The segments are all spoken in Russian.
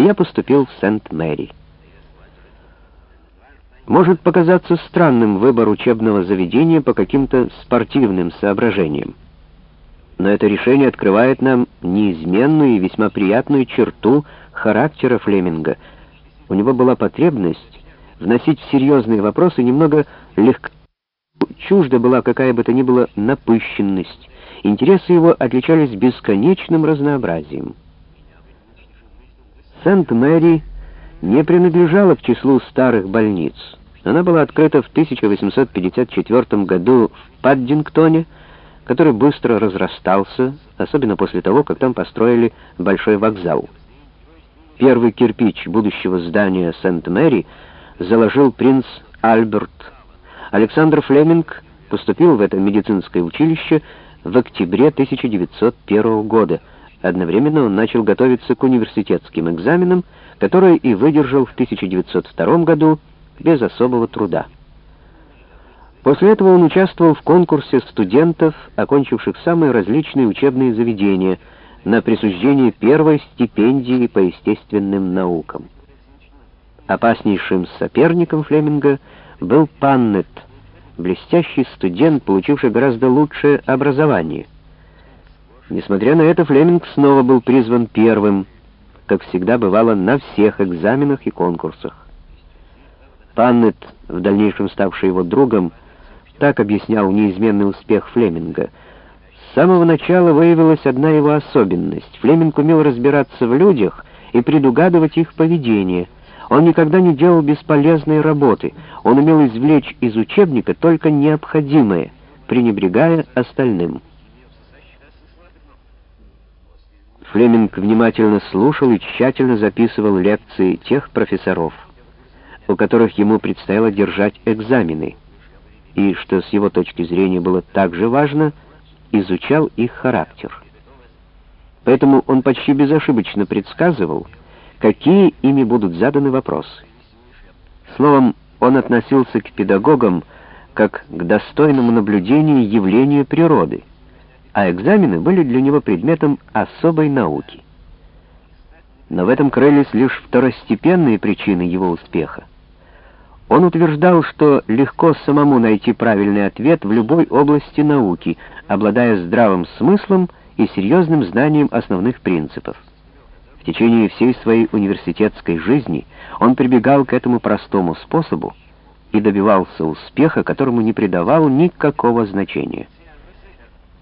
и я поступил в Сент-Мэри. Может показаться странным выбор учебного заведения по каким-то спортивным соображениям. Но это решение открывает нам неизменную и весьма приятную черту характера Флеминга. У него была потребность вносить в серьезные вопросы немного легко. Чужда была какая бы то ни была напыщенность. Интересы его отличались бесконечным разнообразием. Сент-Мэри не принадлежала к числу старых больниц. Она была открыта в 1854 году в Паддингтоне, который быстро разрастался, особенно после того, как там построили большой вокзал. Первый кирпич будущего здания Сент-Мэри заложил принц Альберт. Александр Флеминг поступил в это медицинское училище в октябре 1901 года. Одновременно он начал готовиться к университетским экзаменам, которые и выдержал в 1902 году без особого труда. После этого он участвовал в конкурсе студентов, окончивших самые различные учебные заведения, на присуждение первой стипендии по естественным наукам. Опаснейшим соперником Флеминга был Паннет, блестящий студент, получивший гораздо лучшее образование. Несмотря на это, Флеминг снова был призван первым, как всегда бывало на всех экзаменах и конкурсах. Паннет, в дальнейшем ставший его другом, так объяснял неизменный успех Флеминга. С самого начала выявилась одна его особенность. Флеминг умел разбираться в людях и предугадывать их поведение. Он никогда не делал бесполезной работы. Он умел извлечь из учебника только необходимое, пренебрегая остальным. Флеминг внимательно слушал и тщательно записывал лекции тех профессоров у которых ему предстояло держать экзамены, и, что с его точки зрения было также важно, изучал их характер. Поэтому он почти безошибочно предсказывал, какие ими будут заданы вопросы. Словом, он относился к педагогам как к достойному наблюдению явления природы, а экзамены были для него предметом особой науки. Но в этом крылись лишь второстепенные причины его успеха. Он утверждал, что легко самому найти правильный ответ в любой области науки, обладая здравым смыслом и серьезным знанием основных принципов. В течение всей своей университетской жизни он прибегал к этому простому способу и добивался успеха, которому не придавал никакого значения.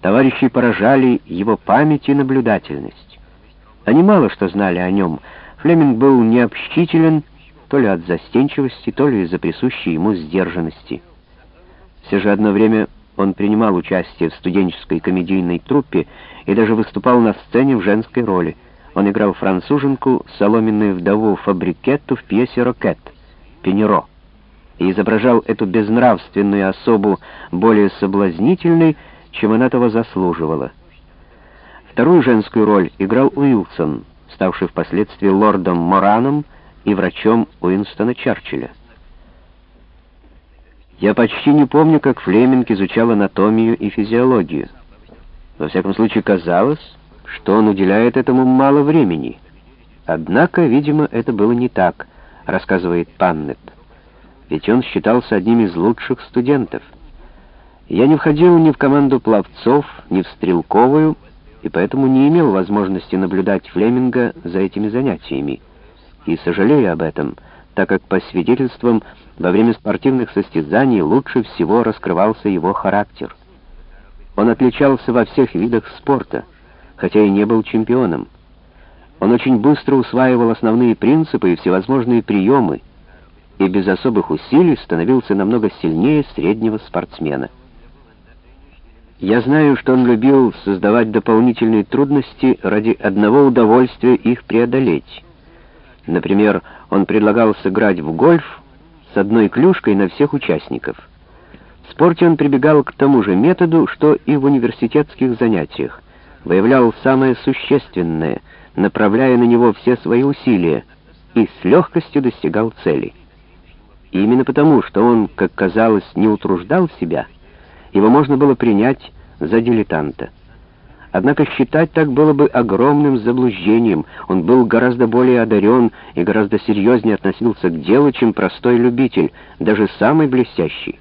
Товарищи поражали его память и наблюдательность. Они мало что знали о нем. Флеминг был необщителен то ли от застенчивости, то ли из-за присущей ему сдержанности. Все же одно время он принимал участие в студенческой комедийной труппе и даже выступал на сцене в женской роли. Он играл француженку, соломенную вдову Фабрикетту в пьесе «Рокет» «Пенеро» и изображал эту безнравственную особу более соблазнительной, чем она того заслуживала. Вторую женскую роль играл Уилсон, ставший впоследствии лордом Мораном, и врачом Уинстона Черчилля. Я почти не помню, как Флеминг изучал анатомию и физиологию. Во всяком случае, казалось, что он уделяет этому мало времени. Однако, видимо, это было не так, рассказывает Паннет. Ведь он считался одним из лучших студентов. Я не входил ни в команду пловцов, ни в стрелковую, и поэтому не имел возможности наблюдать Флеминга за этими занятиями и сожалею об этом, так как, по свидетельствам, во время спортивных состязаний лучше всего раскрывался его характер. Он отличался во всех видах спорта, хотя и не был чемпионом. Он очень быстро усваивал основные принципы и всевозможные приемы, и без особых усилий становился намного сильнее среднего спортсмена. Я знаю, что он любил создавать дополнительные трудности ради одного удовольствия их преодолеть. Например, он предлагал сыграть в гольф с одной клюшкой на всех участников. В спорте он прибегал к тому же методу, что и в университетских занятиях. Выявлял самое существенное, направляя на него все свои усилия, и с легкостью достигал цели. И именно потому, что он, как казалось, не утруждал себя, его можно было принять за дилетанта. Однако считать так было бы огромным заблуждением. Он был гораздо более одарен и гораздо серьезнее относился к делу, чем простой любитель, даже самый блестящий.